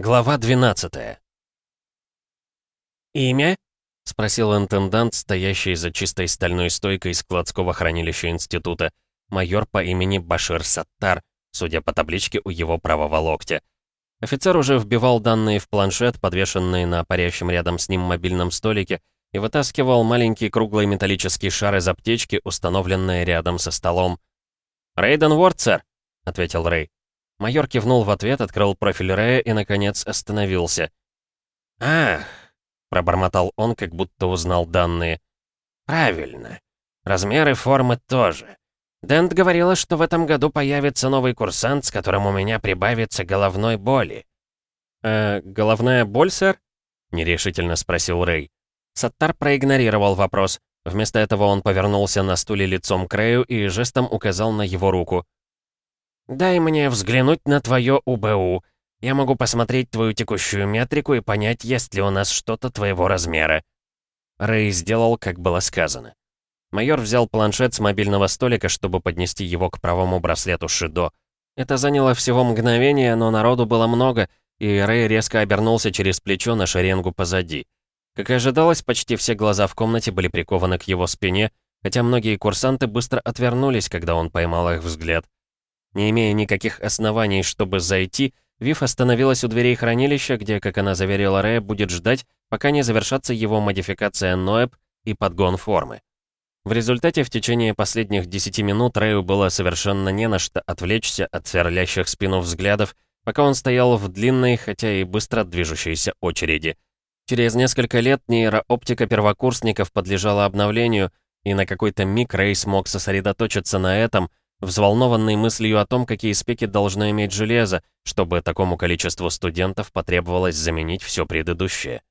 Глава 12 «Имя?» — спросил интендант, стоящий за чистой стальной стойкой складского хранилища института, майор по имени Башир Саттар, судя по табличке у его правого локтя. Офицер уже вбивал данные в планшет, подвешенный на парящем рядом с ним мобильном столике, и вытаскивал маленький круглый металлический шар из аптечки, установленный рядом со столом. «Рейден Уорд, сэр», — ответил Рэй. Майор кивнул в ответ, открыл профиль Рэя и, наконец, остановился. «Ах», — пробормотал он, как будто узнал данные. «Правильно. Размеры формы тоже. Дент говорила, что в этом году появится новый курсант, с которым у меня прибавится головной боли». «Э, головная боль, сэр?» — нерешительно спросил Рэй. Саттар проигнорировал вопрос. Вместо этого он повернулся на стуле лицом к Рэю и жестом указал на его руку. «Дай мне взглянуть на твое УБУ. Я могу посмотреть твою текущую метрику и понять, есть ли у нас что-то твоего размера». Рэй сделал, как было сказано. Майор взял планшет с мобильного столика, чтобы поднести его к правому браслету Шидо. Это заняло всего мгновение, но народу было много, и Рэй резко обернулся через плечо на шеренгу позади. Как и ожидалось, почти все глаза в комнате были прикованы к его спине, хотя многие курсанты быстро отвернулись, когда он поймал их взгляд. Не имея никаких оснований, чтобы зайти, Вив остановилась у дверей хранилища, где, как она заверила Рэя, будет ждать, пока не завершатся его модификация Ноэб и подгон формы. В результате в течение последних 10 минут Рэю было совершенно не на что отвлечься от сверлящих спину взглядов, пока он стоял в длинной, хотя и быстро движущейся очереди — Через несколько лет нейрооптика первокурсников подлежала обновлению, и на какой-то миг Рэй смог сосредоточиться на этом, взволнованный мыслью о том, какие спеки должно иметь железо, чтобы такому количеству студентов потребовалось заменить все предыдущее.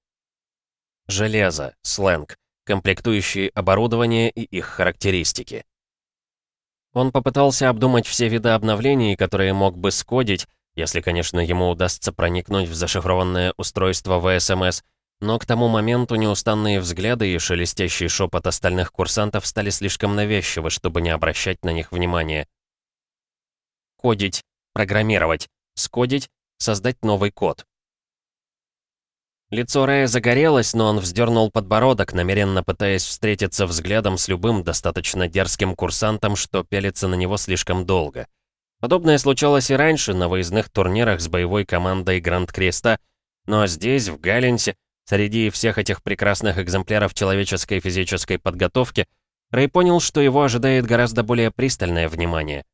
Железо, сленг, комплектующие оборудование и их характеристики. Он попытался обдумать все виды обновлений, которые мог бы скодить, если, конечно, ему удастся проникнуть в зашифрованное устройство ВСМС, но к тому моменту неустанные взгляды и шелестящий шепот остальных курсантов стали слишком навязчивы, чтобы не обращать на них внимания. Кодить, программировать, скодить, создать новый код. Лицо Рэя загорелось, но он вздернул подбородок, намеренно пытаясь встретиться взглядом с любым достаточно дерзким курсантом, что пялится на него слишком долго. Подобное случалось и раньше на выездных турнирах с боевой командой Гранд Креста, но здесь, в Галленсе, Среди всех этих прекрасных экземпляров человеческой физической подготовки Рэй понял, что его ожидает гораздо более пристальное внимание.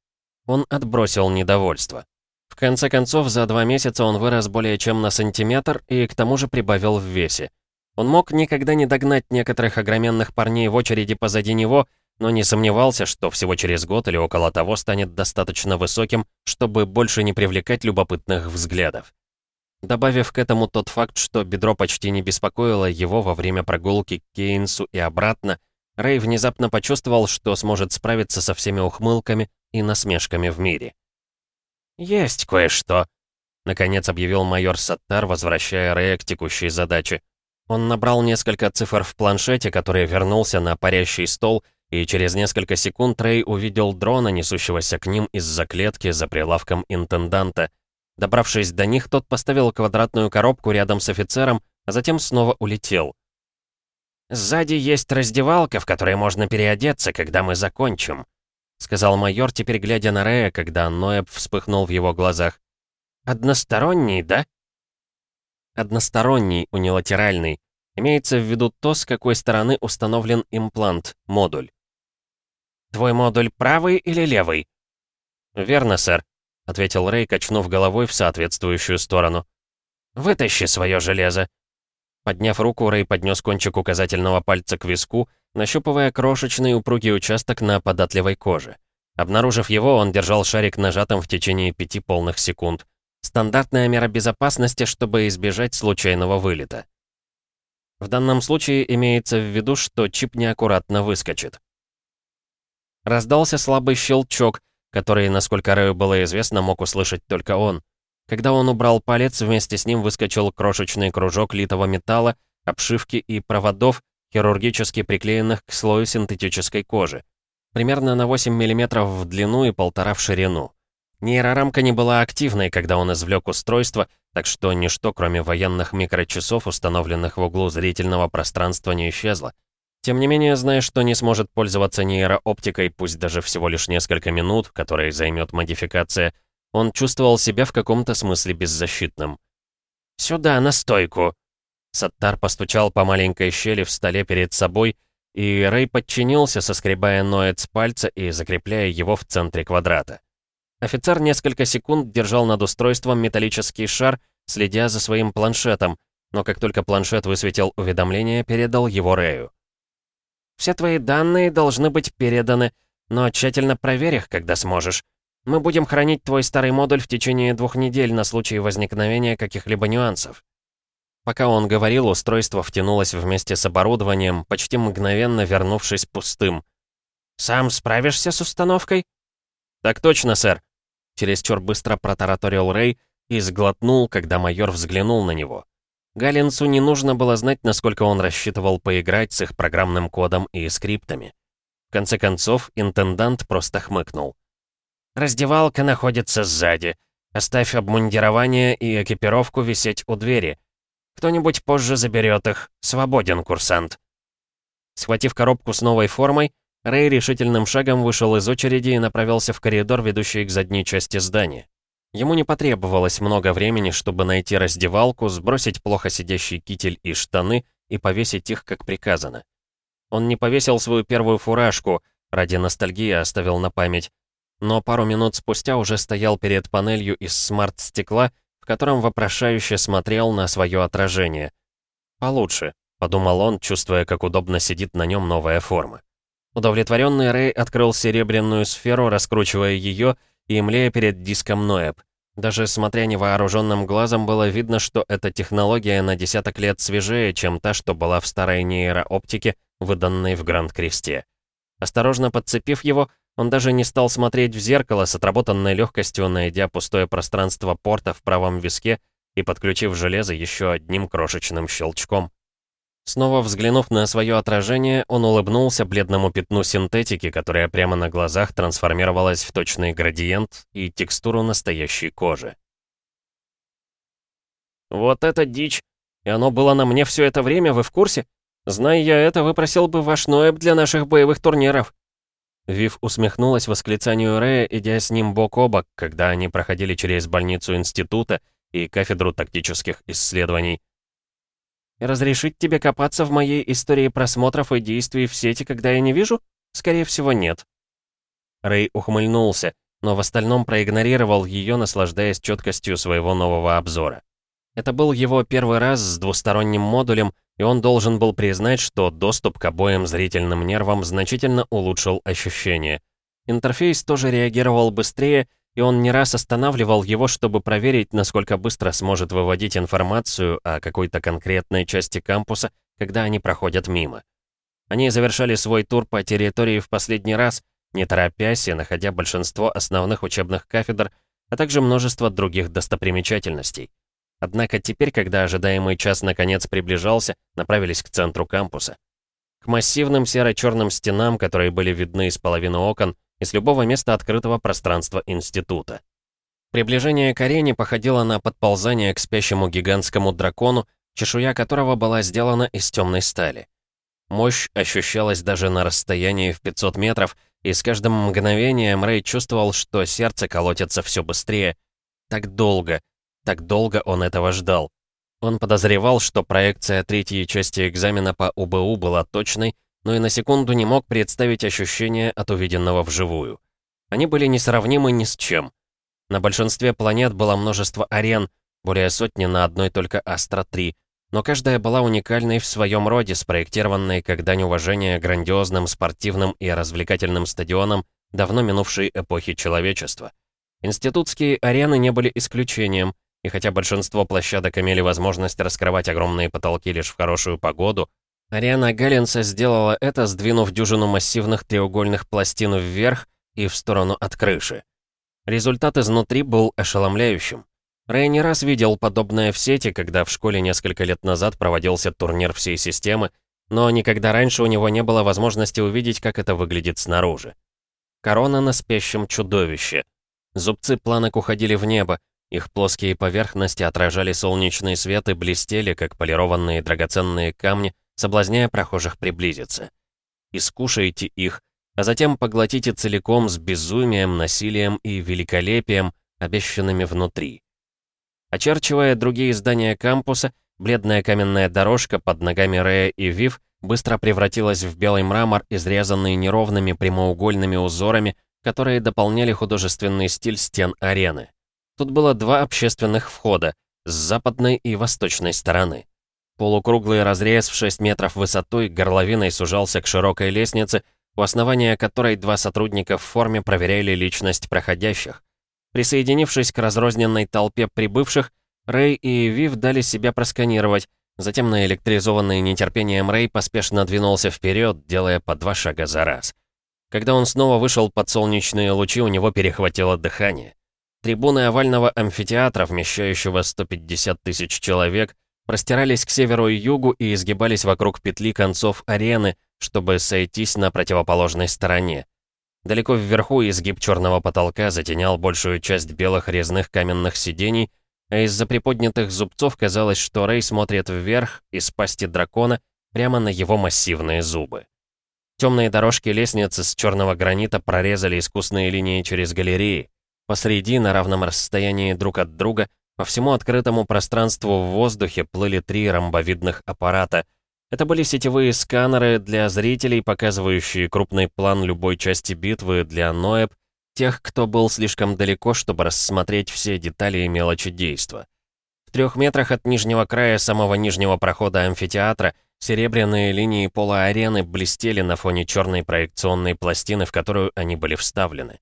Он отбросил недовольство. В конце концов, за два месяца он вырос более чем на сантиметр и к тому же прибавил в весе. Он мог никогда не догнать некоторых огроменных парней в очереди позади него, но не сомневался, что всего через год или около того станет достаточно высоким, чтобы больше не привлекать любопытных взглядов. Добавив к этому тот факт, что бедро почти не беспокоило его во время прогулки к Кейнсу и обратно, Рэй внезапно почувствовал, что сможет справиться со всеми ухмылками и насмешками в мире. «Есть кое-что», — наконец объявил майор Саттар, возвращая Рэя к текущей задаче. Он набрал несколько цифр в планшете, который вернулся на парящий стол, и через несколько секунд Рэй увидел дрона, несущегося к ним из-за клетки за прилавком интенданта — Добравшись до них, тот поставил квадратную коробку рядом с офицером, а затем снова улетел. «Сзади есть раздевалка, в которой можно переодеться, когда мы закончим», сказал майор, теперь глядя на Рея, когда Ноэб вспыхнул в его глазах. «Односторонний, да?» «Односторонний, унилатеральный. Имеется в виду то, с какой стороны установлен имплант, модуль». «Твой модуль правый или левый?» «Верно, сэр. — ответил Рэй, качнув головой в соответствующую сторону. «Вытащи свое железо!» Подняв руку, Рэй поднес кончик указательного пальца к виску, нащупывая крошечный упругий участок на податливой коже. Обнаружив его, он держал шарик нажатым в течение пяти полных секунд. Стандартная мера безопасности, чтобы избежать случайного вылета. В данном случае имеется в виду, что чип неаккуратно выскочит. Раздался слабый щелчок, который, насколько Рэю было известно, мог услышать только он. Когда он убрал палец, вместе с ним выскочил крошечный кружок литого металла, обшивки и проводов, хирургически приклеенных к слою синтетической кожи. Примерно на 8 мм в длину и полтора в ширину. Нейрорамка не была активной, когда он извлек устройство, так что ничто, кроме военных микрочасов, установленных в углу зрительного пространства, не исчезло. Тем не менее, зная, что не сможет пользоваться нейрооптикой, пусть даже всего лишь несколько минут, которые займет модификация, он чувствовал себя в каком-то смысле беззащитным. «Сюда, на стойку!» Саттар постучал по маленькой щели в столе перед собой, и Рэй подчинился, соскребая Ноэт с пальца и закрепляя его в центре квадрата. Офицер несколько секунд держал над устройством металлический шар, следя за своим планшетом, но как только планшет высветил уведомление, передал его Рэю. «Все твои данные должны быть переданы, но тщательно проверь их, когда сможешь. Мы будем хранить твой старый модуль в течение двух недель на случай возникновения каких-либо нюансов». Пока он говорил, устройство втянулось вместе с оборудованием, почти мгновенно вернувшись пустым. «Сам справишься с установкой?» «Так точно, сэр», Чересчур быстро протараторил Рэй и сглотнул, когда майор взглянул на него. Галлинсу не нужно было знать, насколько он рассчитывал поиграть с их программным кодом и скриптами. В конце концов, интендант просто хмыкнул. «Раздевалка находится сзади. Оставь обмундирование и экипировку висеть у двери. Кто-нибудь позже заберет их. Свободен, курсант». Схватив коробку с новой формой, Рэй решительным шагом вышел из очереди и направился в коридор, ведущий к задней части здания. Ему не потребовалось много времени, чтобы найти раздевалку, сбросить плохо сидящий китель и штаны и повесить их, как приказано. Он не повесил свою первую фуражку, ради ностальгии оставил на память, но пару минут спустя уже стоял перед панелью из смарт-стекла, в котором вопрошающе смотрел на свое отражение. «Получше», — подумал он, чувствуя, как удобно сидит на нем новая форма. Удовлетворенный Рэй открыл серебряную сферу, раскручивая ее и млея перед диском Ноэб. Даже смотря невооруженным глазом, было видно, что эта технология на десяток лет свежее, чем та, что была в старой нейрооптике, выданной в Гранд-Кресте. Осторожно подцепив его, он даже не стал смотреть в зеркало с отработанной легкостью, найдя пустое пространство порта в правом виске и подключив железо еще одним крошечным щелчком. Снова взглянув на свое отражение, он улыбнулся бледному пятну синтетики, которая прямо на глазах трансформировалась в точный градиент и текстуру настоящей кожи. «Вот это дичь! И оно было на мне все это время, вы в курсе? Зная я это, выпросил бы ваш Ноэб для наших боевых турниров». Вив усмехнулась восклицанию Рэя, идя с ним бок о бок, когда они проходили через больницу института и кафедру тактических исследований. Разрешить тебе копаться в моей истории просмотров и действий в сети, когда я не вижу? Скорее всего, нет». Рэй ухмыльнулся, но в остальном проигнорировал ее, наслаждаясь четкостью своего нового обзора. Это был его первый раз с двусторонним модулем, и он должен был признать, что доступ к обоим зрительным нервам значительно улучшил ощущения. Интерфейс тоже реагировал быстрее, и он не раз останавливал его, чтобы проверить, насколько быстро сможет выводить информацию о какой-то конкретной части кампуса, когда они проходят мимо. Они завершали свой тур по территории в последний раз, не торопясь и находя большинство основных учебных кафедр, а также множество других достопримечательностей. Однако теперь, когда ожидаемый час наконец приближался, направились к центру кампуса. К массивным серо-черным стенам, которые были видны из половины окон, из любого места открытого пространства института. Приближение к арене походило на подползание к спящему гигантскому дракону, чешуя которого была сделана из темной стали. Мощь ощущалась даже на расстоянии в 500 метров, и с каждым мгновением Рэй чувствовал, что сердце колотится все быстрее. Так долго, так долго он этого ждал. Он подозревал, что проекция третьей части экзамена по УБУ была точной, но и на секунду не мог представить ощущения от увиденного вживую. Они были несравнимы ни с чем. На большинстве планет было множество арен, более сотни на одной только Астра-3, но каждая была уникальной в своем роде, спроектированной как дань уважения грандиозным спортивным и развлекательным стадионам давно минувшей эпохи человечества. Институтские арены не были исключением, и хотя большинство площадок имели возможность раскрывать огромные потолки лишь в хорошую погоду, Ариана Галлинса сделала это, сдвинув дюжину массивных треугольных пластин вверх и в сторону от крыши. Результат изнутри был ошеломляющим. Рэй не раз видел подобное в сети, когда в школе несколько лет назад проводился турнир всей системы, но никогда раньше у него не было возможности увидеть, как это выглядит снаружи. Корона на спящем чудовище. Зубцы планок уходили в небо, Их плоские поверхности отражали солнечный свет и блестели, как полированные драгоценные камни, соблазняя прохожих приблизиться. Искушайте их, а затем поглотите целиком с безумием, насилием и великолепием, обещанными внутри. Очерчивая другие здания кампуса, бледная каменная дорожка под ногами Рея и Вив быстро превратилась в белый мрамор, изрезанный неровными прямоугольными узорами, которые дополняли художественный стиль стен арены. Тут было два общественных входа, с западной и восточной стороны. Полукруглый разрез в 6 метров высотой горловиной сужался к широкой лестнице, у основания которой два сотрудника в форме проверяли личность проходящих. Присоединившись к разрозненной толпе прибывших, Рэй и Вив дали себя просканировать, затем наэлектризованный нетерпением Рэй поспешно двинулся вперед, делая по два шага за раз. Когда он снова вышел под солнечные лучи, у него перехватило дыхание. Трибуны овального амфитеатра, вмещающего 150 тысяч человек, простирались к северу и югу и изгибались вокруг петли концов арены, чтобы сойтись на противоположной стороне. Далеко вверху изгиб черного потолка затенял большую часть белых резных каменных сидений, а из-за приподнятых зубцов казалось, что Рэй смотрит вверх из пасти дракона прямо на его массивные зубы. Темные дорожки лестницы с черного гранита прорезали искусные линии через галереи. Посреди, на равном расстоянии друг от друга, по всему открытому пространству в воздухе плыли три ромбовидных аппарата. Это были сетевые сканеры для зрителей, показывающие крупный план любой части битвы для Ноэб, тех, кто был слишком далеко, чтобы рассмотреть все детали и мелочи действа. В трех метрах от нижнего края самого нижнего прохода амфитеатра серебряные линии пола арены блестели на фоне черной проекционной пластины, в которую они были вставлены.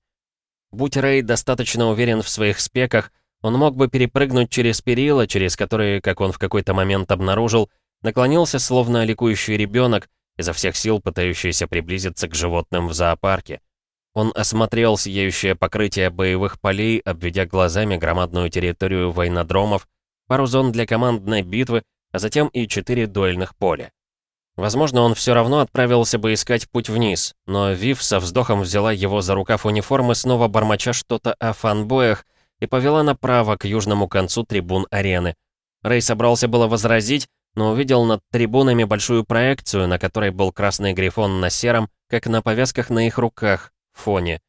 Будь Рэй достаточно уверен в своих спеках, он мог бы перепрыгнуть через перила, через которые, как он в какой-то момент обнаружил, наклонился словно ликующий ребенок, изо всех сил пытающийся приблизиться к животным в зоопарке. Он осмотрел сияющее покрытие боевых полей, обведя глазами громадную территорию войнодромов, пару зон для командной битвы, а затем и четыре дуэльных поля. Возможно, он все равно отправился бы искать путь вниз, но Вив со вздохом взяла его за рукав униформы, снова бормоча что-то о фанбоях, и повела направо к южному концу трибун арены. Рэй собрался было возразить, но увидел над трибунами большую проекцию, на которой был красный грифон на сером, как на повязках на их руках, фоне.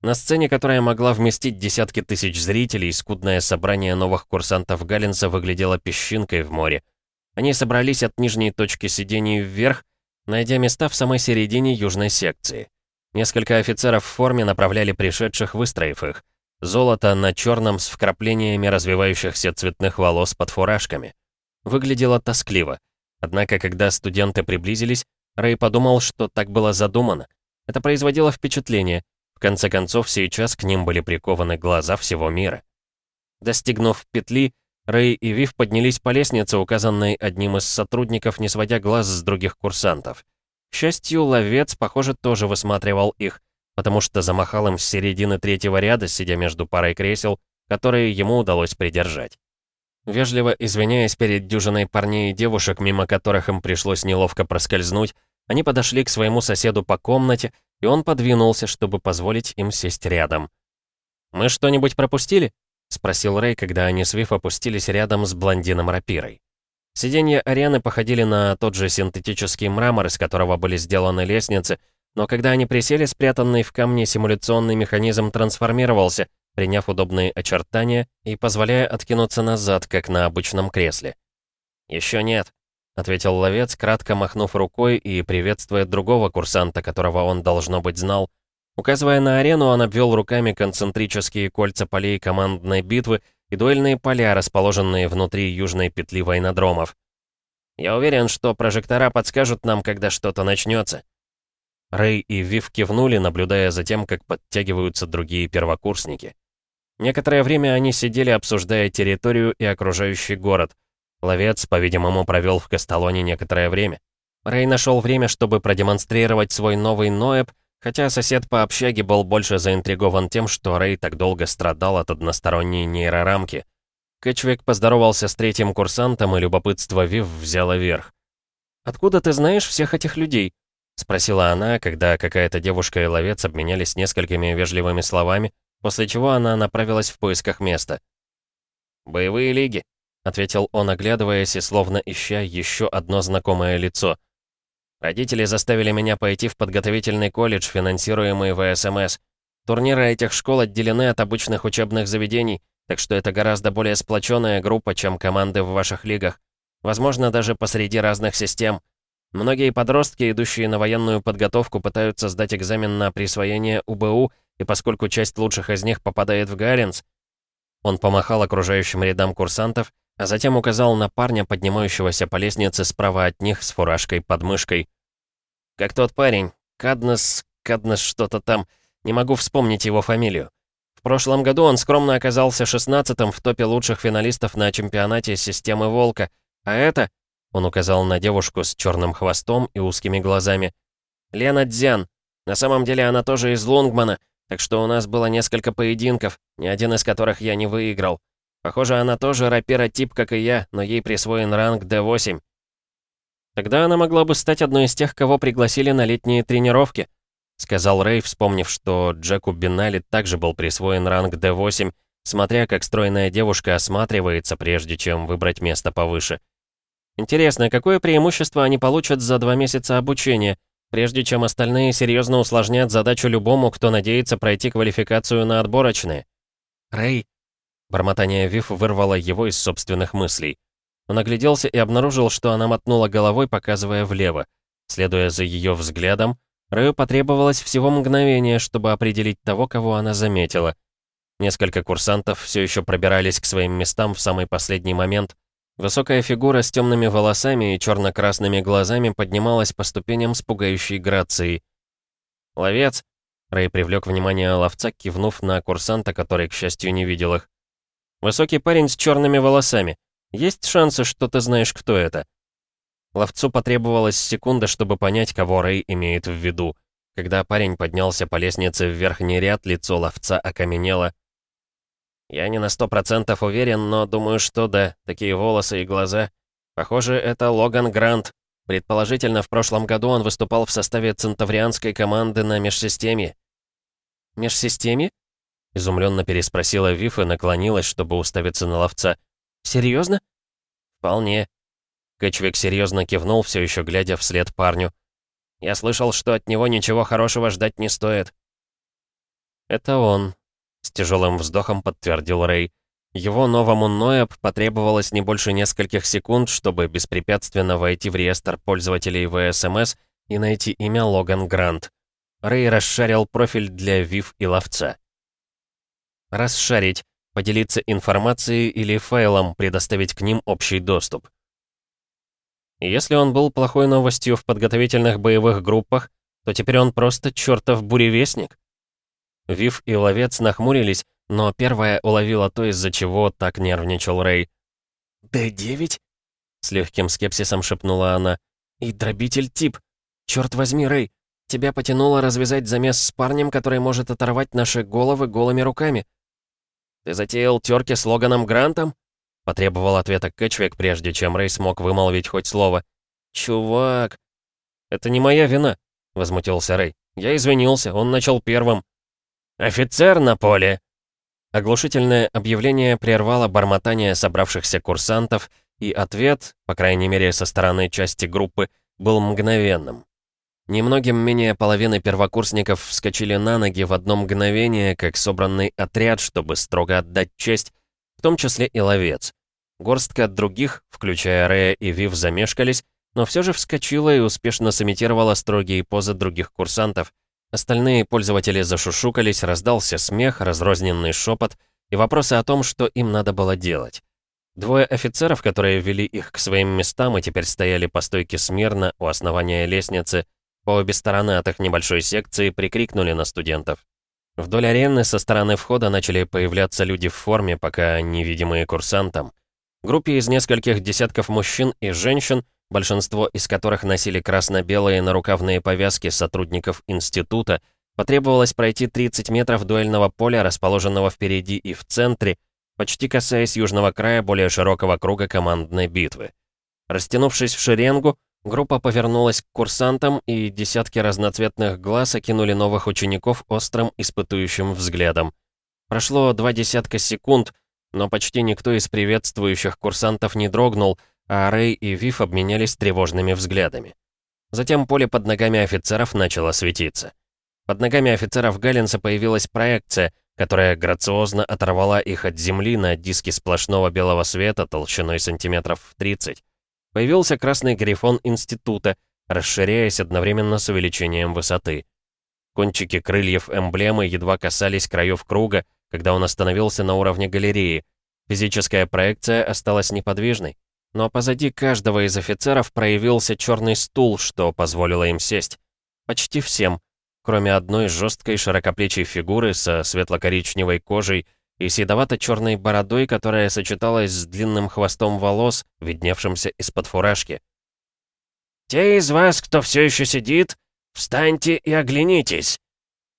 На сцене, которая могла вместить десятки тысяч зрителей, скудное собрание новых курсантов Галлинса выглядело песчинкой в море. Они собрались от нижней точки сидений вверх, найдя места в самой середине южной секции. Несколько офицеров в форме направляли пришедших, выстроив их. Золото на черном с вкраплениями развивающихся цветных волос под фуражками. Выглядело тоскливо. Однако, когда студенты приблизились, Рэй подумал, что так было задумано. Это производило впечатление. В конце концов, сейчас к ним были прикованы глаза всего мира. Достигнув петли, Рэй и Вив поднялись по лестнице, указанной одним из сотрудников, не сводя глаз с других курсантов. К счастью, ловец, похоже, тоже высматривал их, потому что замахал им с середины третьего ряда, сидя между парой кресел, которые ему удалось придержать. Вежливо извиняясь перед дюжиной парней и девушек, мимо которых им пришлось неловко проскользнуть, они подошли к своему соседу по комнате, и он подвинулся, чтобы позволить им сесть рядом. «Мы что-нибудь пропустили?» — спросил Рэй, когда они с Вив опустились рядом с блондином-рапирой. Сиденья арены походили на тот же синтетический мрамор, из которого были сделаны лестницы, но когда они присели, спрятанный в камне симуляционный механизм трансформировался, приняв удобные очертания и позволяя откинуться назад, как на обычном кресле. «Еще нет», — ответил ловец, кратко махнув рукой и приветствуя другого курсанта, которого он, должно быть, знал. Указывая на арену, он обвел руками концентрические кольца полей командной битвы и дуэльные поля, расположенные внутри южной петли войнодромов. «Я уверен, что прожектора подскажут нам, когда что-то начнется. Рэй и Вив кивнули, наблюдая за тем, как подтягиваются другие первокурсники. Некоторое время они сидели, обсуждая территорию и окружающий город. Ловец, по-видимому, провел в Касталоне некоторое время. Рэй нашел время, чтобы продемонстрировать свой новый Ноэб, хотя сосед по общаге был больше заинтригован тем, что Рэй так долго страдал от односторонней нейрорамки. Кэтчвик поздоровался с третьим курсантом, и любопытство Вив взяло верх. «Откуда ты знаешь всех этих людей?» — спросила она, когда какая-то девушка и ловец обменялись несколькими вежливыми словами, после чего она направилась в поисках места. «Боевые лиги», — ответил он, оглядываясь и словно ища еще одно знакомое лицо. «Родители заставили меня пойти в подготовительный колледж, финансируемый ВСМС. Турниры этих школ отделены от обычных учебных заведений, так что это гораздо более сплоченная группа, чем команды в ваших лигах. Возможно, даже посреди разных систем. Многие подростки, идущие на военную подготовку, пытаются сдать экзамен на присвоение УБУ, и поскольку часть лучших из них попадает в Галлинс, он помахал окружающим рядам курсантов, а затем указал на парня, поднимающегося по лестнице справа от них с фуражкой под мышкой. «Как тот парень, Каднес, Каднес что-то там, не могу вспомнить его фамилию. В прошлом году он скромно оказался шестнадцатым в топе лучших финалистов на чемпионате системы «Волка», а это...» Он указал на девушку с черным хвостом и узкими глазами. «Лена Дзян. На самом деле она тоже из Лунгмана, так что у нас было несколько поединков, ни один из которых я не выиграл. Похоже, она тоже рапира-тип, как и я, но ей присвоен ранг D8. Тогда она могла бы стать одной из тех, кого пригласили на летние тренировки, сказал Рэй, вспомнив, что Джеку Бинали также был присвоен ранг D8, смотря как стройная девушка осматривается, прежде чем выбрать место повыше. Интересно, какое преимущество они получат за два месяца обучения, прежде чем остальные серьезно усложнят задачу любому, кто надеется пройти квалификацию на отборочные? Рэй, Бормотание Вив вырвало его из собственных мыслей. Он огляделся и обнаружил, что она мотнула головой, показывая влево. Следуя за ее взглядом, Рэю потребовалось всего мгновение, чтобы определить того, кого она заметила. Несколько курсантов все еще пробирались к своим местам в самый последний момент. Высокая фигура с темными волосами и черно-красными глазами поднималась по ступеням с пугающей грацией. «Ловец!» Рэй привлек внимание ловца, кивнув на курсанта, который, к счастью, не видел их. Высокий парень с черными волосами. Есть шансы, что ты знаешь, кто это?» Ловцу потребовалась секунда, чтобы понять, кого Рэй имеет в виду. Когда парень поднялся по лестнице в верхний ряд, лицо ловца окаменело. «Я не на сто процентов уверен, но думаю, что да, такие волосы и глаза. Похоже, это Логан Грант. Предположительно, в прошлом году он выступал в составе центаврианской команды на межсистеме». «Межсистеме?» Изумленно переспросила Виф и наклонилась, чтобы уставиться на ловца. «Серьезно?» «Вполне». Кэтчвик серьезно кивнул, все еще глядя вслед парню. «Я слышал, что от него ничего хорошего ждать не стоит». «Это он», — с тяжелым вздохом подтвердил Рэй. Его новому Ноэб потребовалось не больше нескольких секунд, чтобы беспрепятственно войти в реестр пользователей ВСМС и найти имя Логан Грант. Рэй расшарил профиль для Вив и ловца. Расшарить, поделиться информацией или файлом, предоставить к ним общий доступ. Если он был плохой новостью в подготовительных боевых группах, то теперь он просто чертов буревестник. Вив и Ловец нахмурились, но первая уловила то, из-за чего так нервничал Рэй. «Д-9?» — с легким скепсисом шепнула она. «И дробитель тип. Черт возьми, Рэй, тебя потянуло развязать замес с парнем, который может оторвать наши головы голыми руками. «Ты затеял терки с Логаном Грантом?» Потребовал ответа Кэтчвик, прежде чем Рэй смог вымолвить хоть слово. «Чувак!» «Это не моя вина», — возмутился Рэй. «Я извинился, он начал первым». «Офицер на поле!» Оглушительное объявление прервало бормотание собравшихся курсантов, и ответ, по крайней мере со стороны части группы, был мгновенным. Немногим менее половины первокурсников вскочили на ноги в одно мгновение, как собранный отряд, чтобы строго отдать честь, в том числе и ловец. Горстка других, включая Рея и Вив, замешкались, но все же вскочила и успешно сымитировала строгие позы других курсантов. Остальные пользователи зашушукались, раздался смех, разрозненный шепот и вопросы о том, что им надо было делать. Двое офицеров, которые вели их к своим местам и теперь стояли по стойке смирно у основания лестницы, по обе стороны от их небольшой секции прикрикнули на студентов. Вдоль арены со стороны входа начали появляться люди в форме, пока невидимые курсантам. Группе из нескольких десятков мужчин и женщин, большинство из которых носили красно-белые нарукавные повязки сотрудников института, потребовалось пройти 30 метров дуэльного поля, расположенного впереди и в центре, почти касаясь южного края более широкого круга командной битвы. Растянувшись в шеренгу, Группа повернулась к курсантам, и десятки разноцветных глаз окинули новых учеников острым испытующим взглядом. Прошло два десятка секунд, Но почти никто из приветствующих курсантов не дрогнул, а Рэй и Вив обменялись тревожными взглядами. Затем поле под ногами офицеров начало светиться. Под ногами офицеров Галлинса появилась проекция, которая грациозно оторвала их от земли на диске сплошного белого света толщиной сантиметров 30. Появился красный грифон института, расширяясь одновременно с увеличением высоты. Кончики крыльев эмблемы едва касались краев круга, когда он остановился на уровне галереи. Физическая проекция осталась неподвижной. Но позади каждого из офицеров проявился черный стул, что позволило им сесть. Почти всем, кроме одной жесткой широкоплечей фигуры со светло-коричневой кожей и седовато-черной бородой, которая сочеталась с длинным хвостом волос, видневшимся из-под фуражки. «Те из вас, кто все еще сидит, встаньте и оглянитесь!»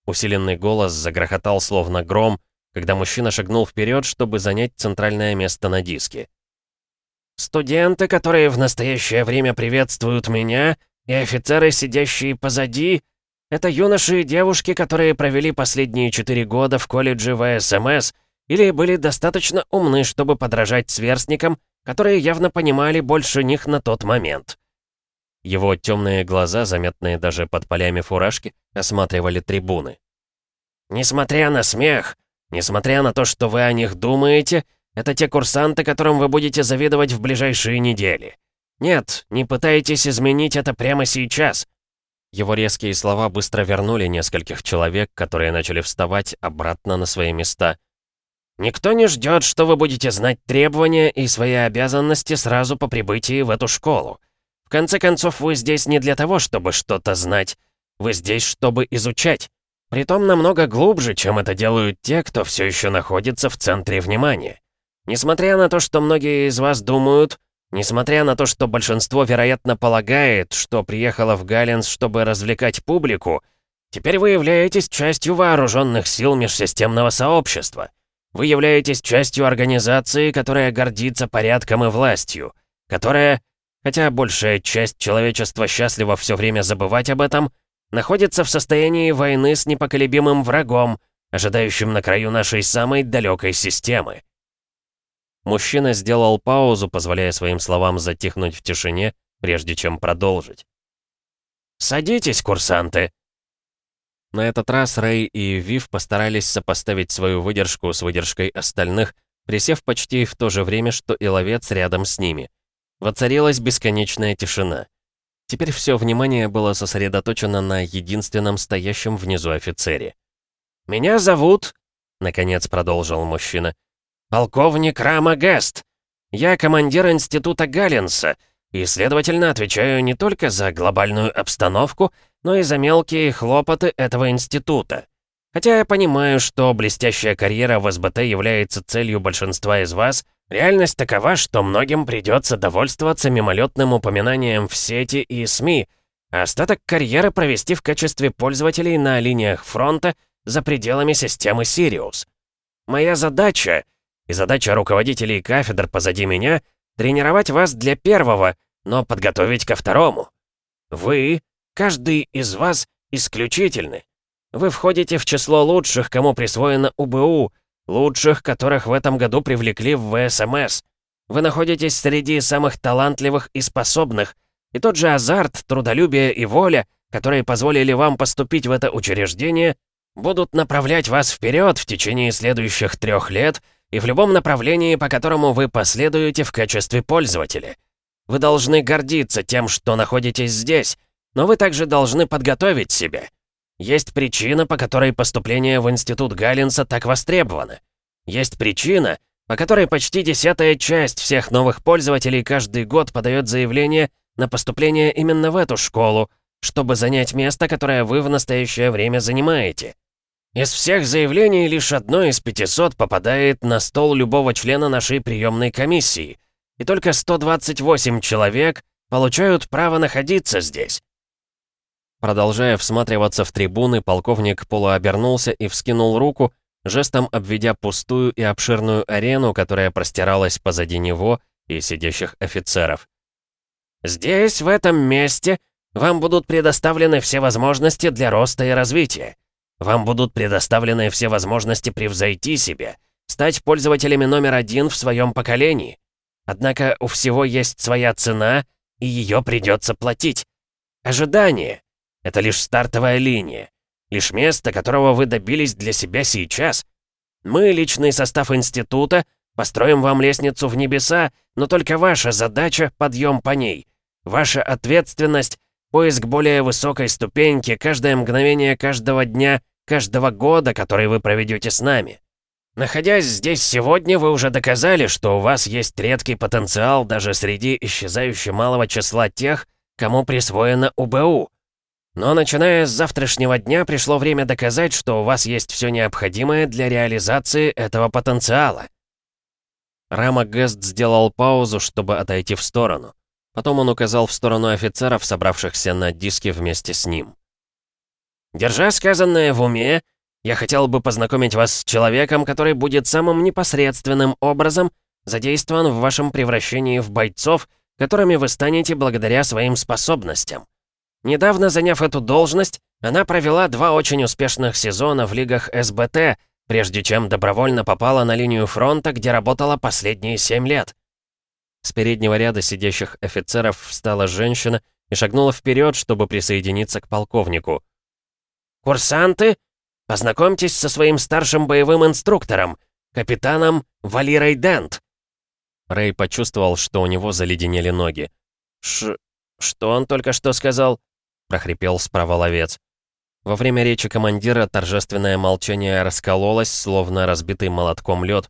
Усиленный голос загрохотал словно гром, когда мужчина шагнул вперед, чтобы занять центральное место на диске. «Студенты, которые в настоящее время приветствуют меня, и офицеры, сидящие позади, это юноши и девушки, которые провели последние четыре года в колледже ВСМС или были достаточно умны, чтобы подражать сверстникам, которые явно понимали больше них на тот момент». Его темные глаза, заметные даже под полями фуражки, осматривали трибуны. «Несмотря на смех, несмотря на то, что вы о них думаете, это те курсанты, которым вы будете завидовать в ближайшие недели. Нет, не пытайтесь изменить это прямо сейчас». Его резкие слова быстро вернули нескольких человек, которые начали вставать обратно на свои места. «Никто не ждет, что вы будете знать требования и свои обязанности сразу по прибытии в эту школу. В конце концов, вы здесь не для того, чтобы что-то знать. Вы здесь, чтобы изучать. Притом намного глубже, чем это делают те, кто все еще находится в центре внимания. Несмотря на то, что многие из вас думают, несмотря на то, что большинство, вероятно, полагает, что приехало в Галленс, чтобы развлекать публику, теперь вы являетесь частью вооруженных сил межсистемного сообщества. Вы являетесь частью организации, которая гордится порядком и властью, которая, хотя большая часть человечества счастлива все время забывать об этом, находится в состоянии войны с непоколебимым врагом, ожидающим на краю нашей самой далекой системы. Мужчина сделал паузу, позволяя своим словам затихнуть в тишине, прежде чем продолжить. «Садитесь, курсанты!» На этот раз Рэй и Вив постарались сопоставить свою выдержку с выдержкой остальных, присев почти в то же время, что и ловец рядом с ними. Воцарилась бесконечная тишина. Теперь все внимание было сосредоточено на единственном стоящем внизу офицере. «Меня зовут...» — наконец продолжил мужчина. «Полковник Рама Гест. Я командир института Галлинса, и, следовательно, отвечаю не только за глобальную обстановку, но и за мелкие хлопоты этого института. Хотя я понимаю, что блестящая карьера в СБТ является целью большинства из вас, реальность такова, что многим придется довольствоваться мимолетным упоминанием в сети и СМИ, а остаток карьеры провести в качестве пользователей на линиях фронта за пределами системы Сириус. Моя задача и задача руководителей кафедр позади меня — тренировать вас для первого, но подготовить ко второму. Вы, каждый из вас, исключительны. Вы входите в число лучших, кому присвоено УБУ, лучших, которых в этом году привлекли в ВСМС. Вы находитесь среди самых талантливых и способных, и тот же азарт, трудолюбие и воля, которые позволили вам поступить в это учреждение, будут направлять вас вперед в течение следующих трех лет и в любом направлении, по которому вы последуете в качестве пользователя. Вы должны гордиться тем, что находитесь здесь, но вы также должны подготовить себя. Есть причина, по которой поступление в Институт Галлинса так востребовано. Есть причина, по которой почти десятая часть всех новых пользователей каждый год подает заявление на поступление именно в эту школу, чтобы занять место, которое вы в настоящее время занимаете. Из всех заявлений лишь одно из 500 попадает на стол любого члена нашей приемной комиссии, и только 128 человек получают право находиться здесь. Продолжая всматриваться в трибуны, полковник полуобернулся и вскинул руку, жестом обведя пустую и обширную арену, которая простиралась позади него и сидящих офицеров. «Здесь, в этом месте, вам будут предоставлены все возможности для роста и развития. Вам будут предоставлены все возможности превзойти себя, стать пользователями номер один в своем поколении. Однако у всего есть своя цена, и ее придется платить. Ожидание — это лишь стартовая линия, лишь место, которого вы добились для себя сейчас. Мы, личный состав института, построим вам лестницу в небеса, но только ваша задача — подъем по ней. Ваша ответственность — поиск более высокой ступеньки каждое мгновение каждого дня, каждого года, который вы проведете с нами. Находясь здесь сегодня, вы уже доказали, что у вас есть редкий потенциал даже среди исчезающе малого числа тех, кому присвоено УБУ. Но начиная с завтрашнего дня пришло время доказать, что у вас есть все необходимое для реализации этого потенциала. Рама Гест сделал паузу, чтобы отойти в сторону. Потом он указал в сторону офицеров, собравшихся на диске вместе с ним. «Держа сказанное в уме, я хотел бы познакомить вас с человеком, который будет самым непосредственным образом задействован в вашем превращении в бойцов, которыми вы станете благодаря своим способностям. Недавно заняв эту должность, она провела два очень успешных сезона в лигах СБТ, прежде чем добровольно попала на линию фронта, где работала последние семь лет. С переднего ряда сидящих офицеров встала женщина и шагнула вперед, чтобы присоединиться к полковнику. «Курсанты, Познакомьтесь со своим старшим боевым инструктором, капитаном Валирой Дент». Рэй почувствовал, что у него заледенели ноги. «Ш... что он только что сказал?» — прохрипел справа ловец. Во время речи командира торжественное молчание раскололось, словно разбитый молотком лед.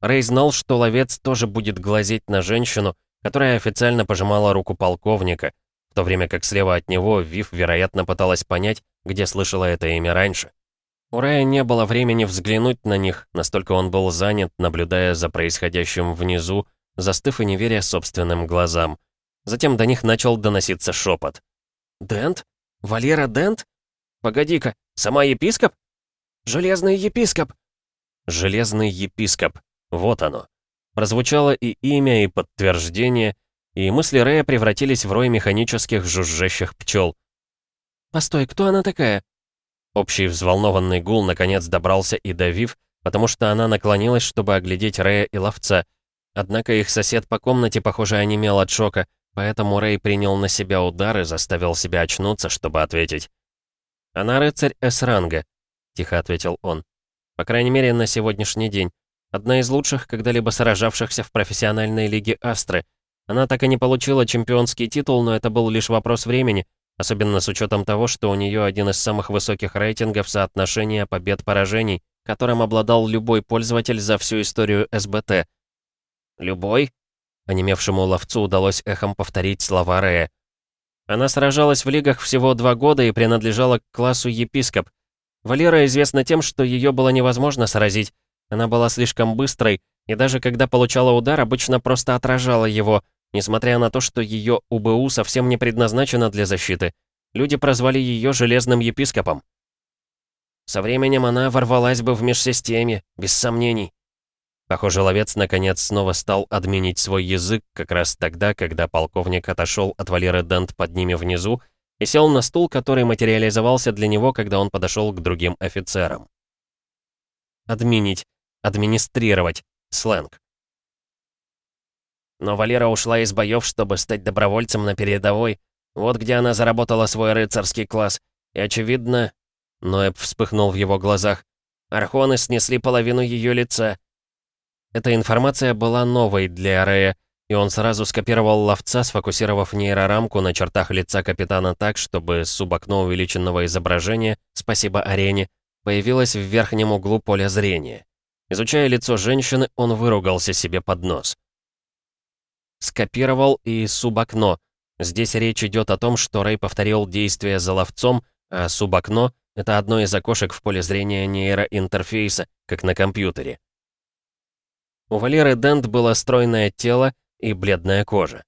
Рэй знал, что ловец тоже будет глазеть на женщину, которая официально пожимала руку полковника, в то время как слева от него Вив, вероятно, пыталась понять, где слышала это имя раньше. У Рая не было времени взглянуть на них, настолько он был занят, наблюдая за происходящим внизу, застыв и не веря собственным глазам. Затем до них начал доноситься шепот. «Дент? Валера Дент? Погоди-ка, сама епископ? Железный епископ!» «Железный епископ. Вот оно». Прозвучало и имя, и подтверждение, и мысли Рэя превратились в рой механических жужжащих пчел. «Постой, кто она такая?» Общий взволнованный гул наконец добрался и до Вив, потому что она наклонилась, чтобы оглядеть Рэя и ловца. Однако их сосед по комнате, похоже, онемел от шока, поэтому Рэй принял на себя удар и заставил себя очнуться, чтобы ответить. «Она рыцарь С-ранга», — тихо ответил он. «По крайней мере, на сегодняшний день. Одна из лучших, когда-либо сражавшихся в профессиональной лиге Астры. Она так и не получила чемпионский титул, но это был лишь вопрос времени, Особенно с учетом того, что у нее один из самых высоких рейтингов соотношения побед-поражений, которым обладал любой пользователь за всю историю СБТ. «Любой?» Онемевшему ловцу удалось эхом повторить слова Рея. Она сражалась в лигах всего два года и принадлежала к классу епископ. Валера известна тем, что ее было невозможно сразить. Она была слишком быстрой, и даже когда получала удар, обычно просто отражала его — Несмотря на то, что ее УБУ совсем не предназначена для защиты, люди прозвали ее Железным Епископом. Со временем она ворвалась бы в межсистеме, без сомнений. Похоже, ловец наконец снова стал админить свой язык как раз тогда, когда полковник отошел от Валеры Дент под ними внизу и сел на стул, который материализовался для него, когда он подошел к другим офицерам. Админить, администрировать, сленг. Но Валера ушла из боев, чтобы стать добровольцем на передовой. Вот где она заработала свой рыцарский класс. И очевидно... Ноэб вспыхнул в его глазах. Архоны снесли половину ее лица. Эта информация была новой для Рея, и он сразу скопировал ловца, сфокусировав нейрорамку на чертах лица капитана так, чтобы субокно увеличенного изображения, спасибо арене, появилось в верхнем углу поля зрения. Изучая лицо женщины, он выругался себе под нос скопировал и субокно. Здесь речь идет о том, что Рэй повторил действие за ловцом, а субокно — это одно из окошек в поле зрения нейроинтерфейса, как на компьютере. У Валеры Дент было стройное тело и бледная кожа.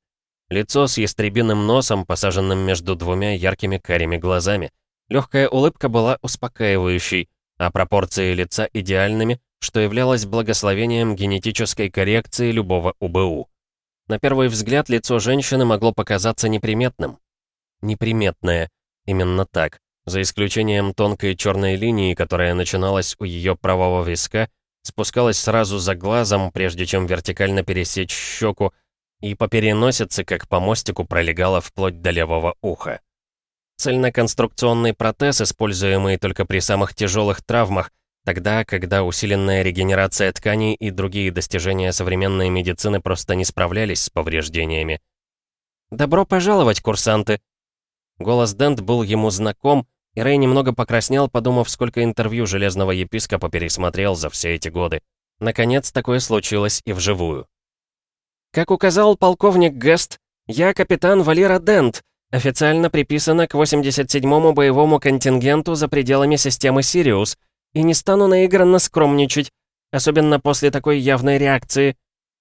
Лицо с ястребиным носом, посаженным между двумя яркими карими глазами. Легкая улыбка была успокаивающей, а пропорции лица идеальными, что являлось благословением генетической коррекции любого УБУ. На первый взгляд лицо женщины могло показаться неприметным. Неприметное. Именно так. За исключением тонкой черной линии, которая начиналась у ее правого виска, спускалась сразу за глазом, прежде чем вертикально пересечь щеку, и по переносице, как по мостику, пролегала вплоть до левого уха. Цельноконструкционный протез, используемый только при самых тяжелых травмах, тогда, когда усиленная регенерация тканей и другие достижения современной медицины просто не справлялись с повреждениями. «Добро пожаловать, курсанты!» Голос Дент был ему знаком, и Рэй немного покраснел, подумав, сколько интервью Железного Епископа пересмотрел за все эти годы. Наконец, такое случилось и вживую. Как указал полковник Гест, я капитан Валера Дент, официально приписана к 87-му боевому контингенту за пределами системы Сириус, и не стану наигранно скромничать, особенно после такой явной реакции.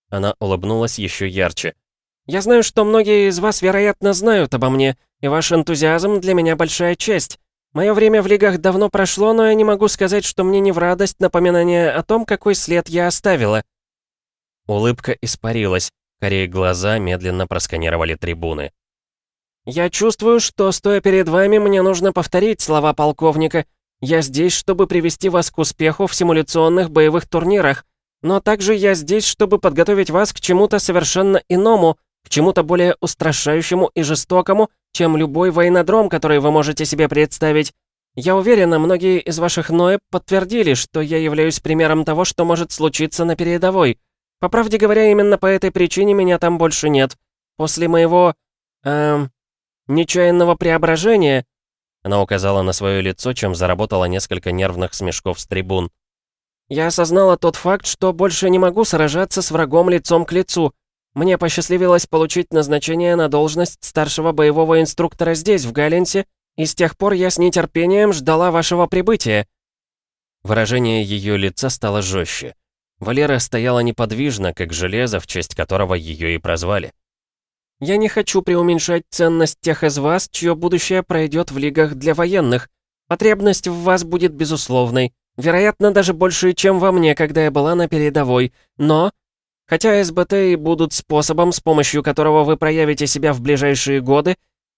Она улыбнулась еще ярче. Я знаю, что многие из вас, вероятно, знают обо мне, и ваш энтузиазм для меня большая честь. Мое время в лигах давно прошло, но я не могу сказать, что мне не в радость напоминание о том, какой след я оставила». Улыбка испарилась, корее глаза медленно просканировали трибуны. «Я чувствую, что, стоя перед вами, мне нужно повторить слова полковника. Я здесь, чтобы привести вас к успеху в симуляционных боевых турнирах, но также я здесь, чтобы подготовить вас к чему-то совершенно иному, к чему-то более устрашающему и жестокому, чем любой военнодром, который вы можете себе представить. Я уверена, многие из ваших Ноэ подтвердили, что я являюсь примером того, что может случиться на передовой. По правде говоря, именно по этой причине меня там больше нет. После моего... эм... нечаянного преображения... Она указала на свое лицо, чем заработала несколько нервных смешков с трибун. «Я осознала тот факт, что больше не могу сражаться с врагом лицом к лицу. Мне посчастливилось получить назначение на должность старшего боевого инструктора здесь, в Галенсе, и с тех пор я с нетерпением ждала вашего прибытия». Выражение ее лица стало жестче. Валера стояла неподвижно, как железо, в честь которого ее и прозвали. «Я не хочу преуменьшать ценность тех из вас, чье будущее пройдет в лигах для военных. Потребность в вас будет безусловной, вероятно, даже больше, чем во мне, когда я была на передовой, но Хотя СБТ и будут способом, с помощью которого вы проявите себя в ближайшие годы,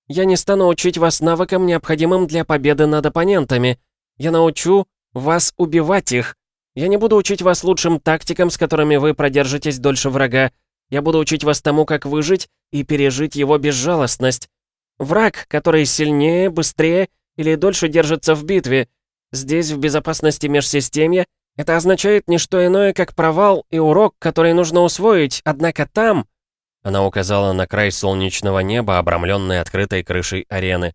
я не стану учить вас навыкам, необходимым для победы над оппонентами. Я научу вас убивать их. Я не буду учить вас лучшим тактикам, с которыми вы продержитесь дольше врага. Я буду учить вас тому, как выжить и пережить его безжалостность. Враг, который сильнее, быстрее или дольше держится в битве. Здесь, в безопасности межсистемья, это означает не что иное, как провал и урок, который нужно усвоить, однако там...» Она указала на край солнечного неба, обрамленный открытой крышей арены.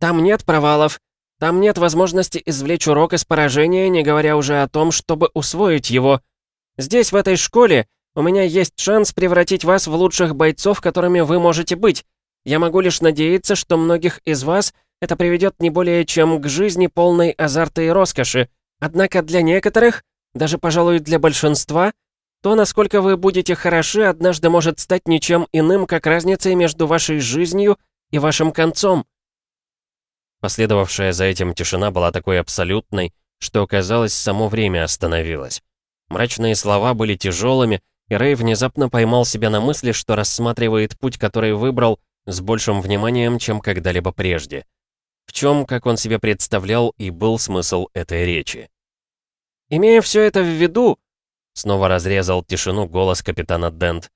«Там нет провалов. Там нет возможности извлечь урок из поражения, не говоря уже о том, чтобы усвоить его. Здесь, в этой школе, у меня есть шанс превратить вас в лучших бойцов, которыми вы можете быть. Я могу лишь надеяться, что многих из вас это приведет не более чем к жизни полной азарта и роскоши, Однако для некоторых, даже, пожалуй, для большинства, то, насколько вы будете хороши, однажды может стать ничем иным, как разницей между вашей жизнью и вашим концом. Последовавшая за этим тишина была такой абсолютной, что, казалось, само время остановилось. Мрачные слова были тяжелыми, и Рэй внезапно поймал себя на мысли, что рассматривает путь, который выбрал, с большим вниманием, чем когда-либо прежде. В чем, как он себе представлял, и был смысл этой речи. «Имея все это в виду», — снова разрезал тишину голос капитана Дент,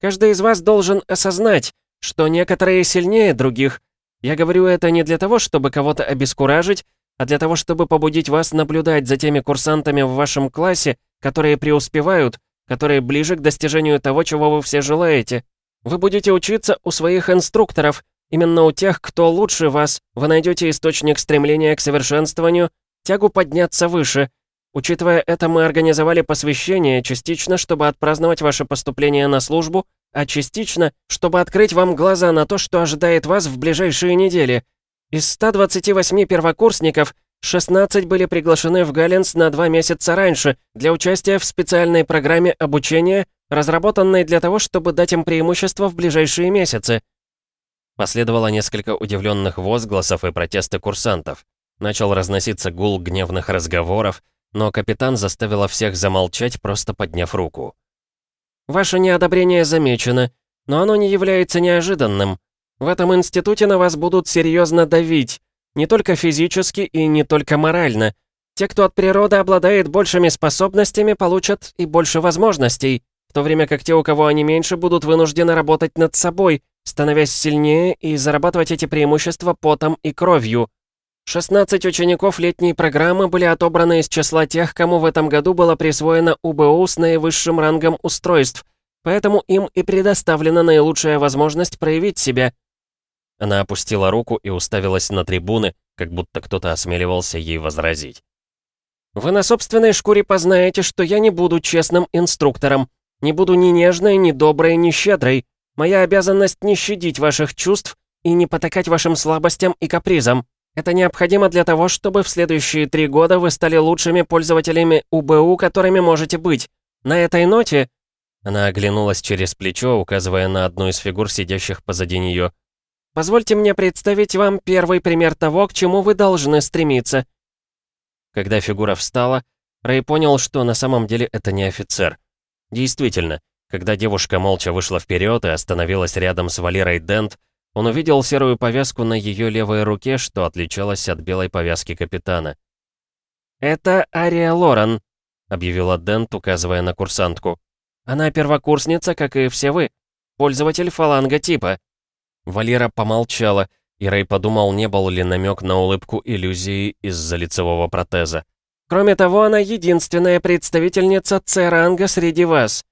«каждый из вас должен осознать, что некоторые сильнее других. Я говорю это не для того, чтобы кого-то обескуражить, а для того, чтобы побудить вас наблюдать за теми курсантами в вашем классе, которые преуспевают, которые ближе к достижению того, чего вы все желаете. Вы будете учиться у своих инструкторов, Именно у тех, кто лучше вас, вы найдете источник стремления к совершенствованию, тягу подняться выше. Учитывая это, мы организовали посвящение, частично, чтобы отпраздновать ваше поступление на службу, а частично, чтобы открыть вам глаза на то, что ожидает вас в ближайшие недели. Из 128 первокурсников 16 были приглашены в Галленс на два месяца раньше для участия в специальной программе обучения, разработанной для того, чтобы дать им преимущество в ближайшие месяцы. Последовало несколько удивленных возгласов и протесты курсантов. Начал разноситься гул гневных разговоров, но капитан заставила всех замолчать, просто подняв руку. «Ваше неодобрение замечено, но оно не является неожиданным. В этом институте на вас будут серьезно давить, не только физически и не только морально. Те, кто от природы обладает большими способностями, получат и больше возможностей, в то время как те, у кого они меньше, будут вынуждены работать над собой, становясь сильнее и зарабатывать эти преимущества потом и кровью. 16 учеников летней программы были отобраны из числа тех, кому в этом году было присвоено УБУ с наивысшим рангом устройств, поэтому им и предоставлена наилучшая возможность проявить себя. Она опустила руку и уставилась на трибуны, как будто кто-то осмеливался ей возразить. Вы на собственной шкуре познаете, что я не буду честным инструктором. Не буду ни нежной, ни доброй, ни щедрой. Моя обязанность не щадить ваших чувств и не потакать вашим слабостям и капризам. Это необходимо для того, чтобы в следующие три года вы стали лучшими пользователями УБУ, которыми можете быть. На этой ноте...» Она оглянулась через плечо, указывая на одну из фигур, сидящих позади нее. «Позвольте мне представить вам первый пример того, к чему вы должны стремиться. Когда фигура встала, Рэй понял, что на самом деле это не офицер. Действительно, когда девушка молча вышла вперед и остановилась рядом с Валерой Дент, он увидел серую повязку на ее левой руке, что отличалось от белой повязки капитана. «Это Ария Лорен», — объявила Дент, указывая на курсантку. «Она первокурсница, как и все вы. Пользователь фаланга типа». Валера помолчала, и Рэй подумал, не был ли намек на улыбку иллюзии из-за лицевого протеза. «Кроме того, она единственная представительница Церанга среди вас».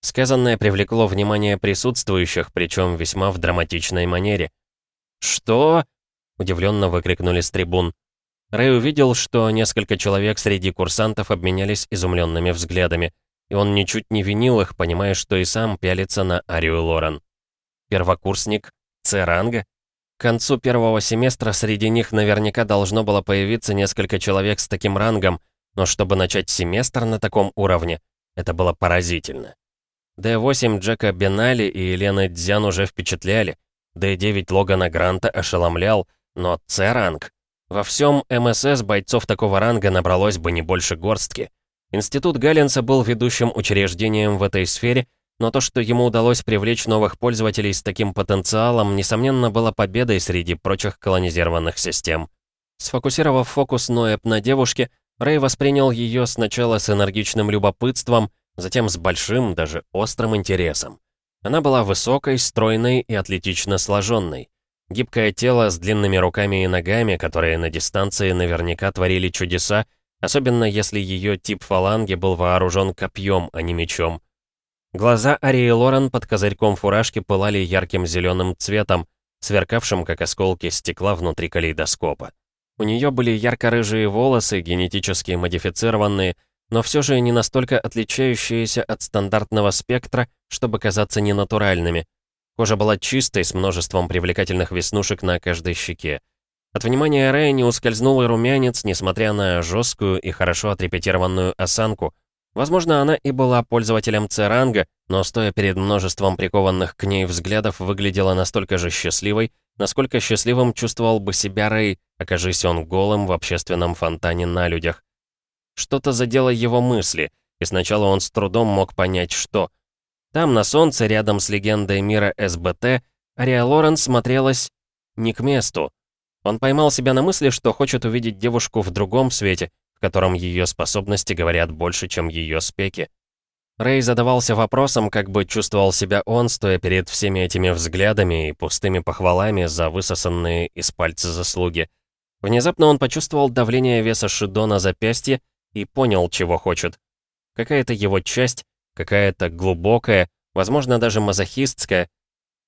Сказанное привлекло внимание присутствующих, причем весьма в драматичной манере. «Что?» — удивленно выкрикнули с трибун. Рэй увидел, что несколько человек среди курсантов обменялись изумленными взглядами, и он ничуть не винил их, понимая, что и сам пялится на Арию Лорен. Первокурсник Церанга? К концу первого семестра среди них наверняка должно было появиться несколько человек с таким рангом, но чтобы начать семестр на таком уровне, это было поразительно. D8 Джека Бенали и Елены Дзян уже впечатляли, D9 Логана Гранта ошеломлял, но C-ранг. Во всем МСС бойцов такого ранга набралось бы не больше горстки. Институт Галлинса был ведущим учреждением в этой сфере, но то, что ему удалось привлечь новых пользователей с таким потенциалом, несомненно, было победой среди прочих колонизированных систем. Сфокусировав фокус Ноэб на девушке, Рэй воспринял ее сначала с энергичным любопытством, затем с большим, даже острым интересом. Она была высокой, стройной и атлетично сложенной. Гибкое тело с длинными руками и ногами, которые на дистанции наверняка творили чудеса, особенно если ее тип фаланги был вооружен копьем, а не мечом. Глаза Арии Лорен под козырьком фуражки пылали ярким зеленым цветом, сверкавшим, как осколки стекла внутри калейдоскопа. У нее были ярко-рыжие волосы, генетически модифицированные, но все же не настолько отличающиеся от стандартного спектра, чтобы казаться ненатуральными. Кожа была чистой, с множеством привлекательных веснушек на каждой щеке. От внимания Рэя не ускользнул и румянец, несмотря на жесткую и хорошо отрепетированную осанку, Возможно, она и была пользователем Церанга, но стоя перед множеством прикованных к ней взглядов, выглядела настолько же счастливой, насколько счастливым чувствовал бы себя Рэй, окажись он голым в общественном фонтане на людях. Что-то задело его мысли, и сначала он с трудом мог понять, что. Там, на солнце, рядом с легендой мира СБТ, Ария Лорен смотрелась не к месту. Он поймал себя на мысли, что хочет увидеть девушку в другом свете, котором ее способности говорят больше, чем ее спеки. Рэй задавался вопросом, как бы чувствовал себя он, стоя перед всеми этими взглядами и пустыми похвалами за высосанные из пальца заслуги. Внезапно он почувствовал давление веса Шидо на запястье и понял, чего хочет. Какая-то его часть, какая-то глубокая, возможно, даже мазохистская,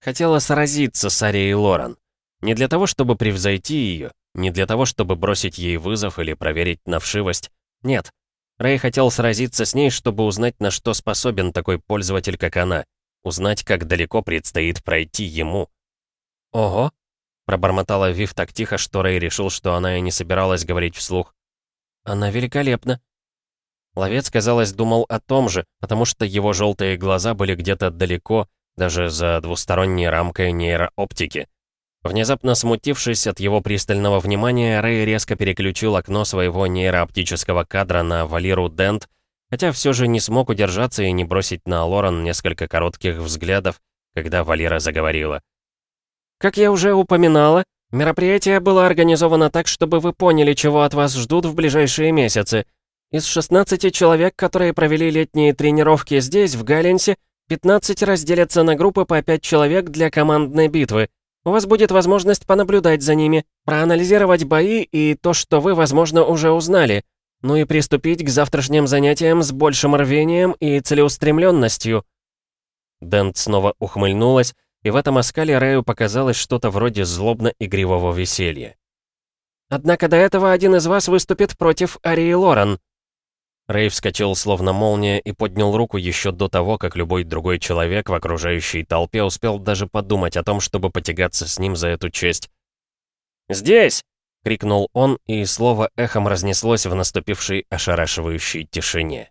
хотела сразиться с Арией Лорен. Не для того, чтобы превзойти ее, не для того, чтобы бросить ей вызов или проверить на вшивость. Нет. Рэй хотел сразиться с ней, чтобы узнать, на что способен такой пользователь, как она. Узнать, как далеко предстоит пройти ему. «Ого!» — пробормотала Вив так тихо, что Рэй решил, что она и не собиралась говорить вслух. «Она великолепна!» Ловец, казалось, думал о том же, потому что его желтые глаза были где-то далеко, даже за двусторонней рамкой нейрооптики. Внезапно смутившись от его пристального внимания, Рэй резко переключил окно своего нейрооптического кадра на Валиру Дент, хотя все же не смог удержаться и не бросить на Лорен несколько коротких взглядов, когда Валера заговорила. «Как я уже упоминала, Мероприятие было организовано так, чтобы вы поняли, чего от вас ждут в ближайшие месяцы. Из 16 человек, которые провели летние тренировки здесь, в Галенсе, 15 разделятся на группы по 5 человек для командной битвы. У вас будет возможность понаблюдать за ними, проанализировать бои и то, что вы, возможно, уже узнали, ну и приступить к завтрашним занятиям с большим рвением и целеустремленностью. Дент снова ухмыльнулась, и в этом оскале Рэю показалось что-то вроде злобно-игривого веселья. «Однако до этого один из вас выступит против Арии Лорен», Рэй вскочил словно молния и поднял руку еще до того, как любой другой человек в окружающей толпе успел даже подумать о том, чтобы потягаться с ним за эту честь. «Здесь!» — крикнул он, и слово эхом разнеслось в наступившей ошарашивающей тишине.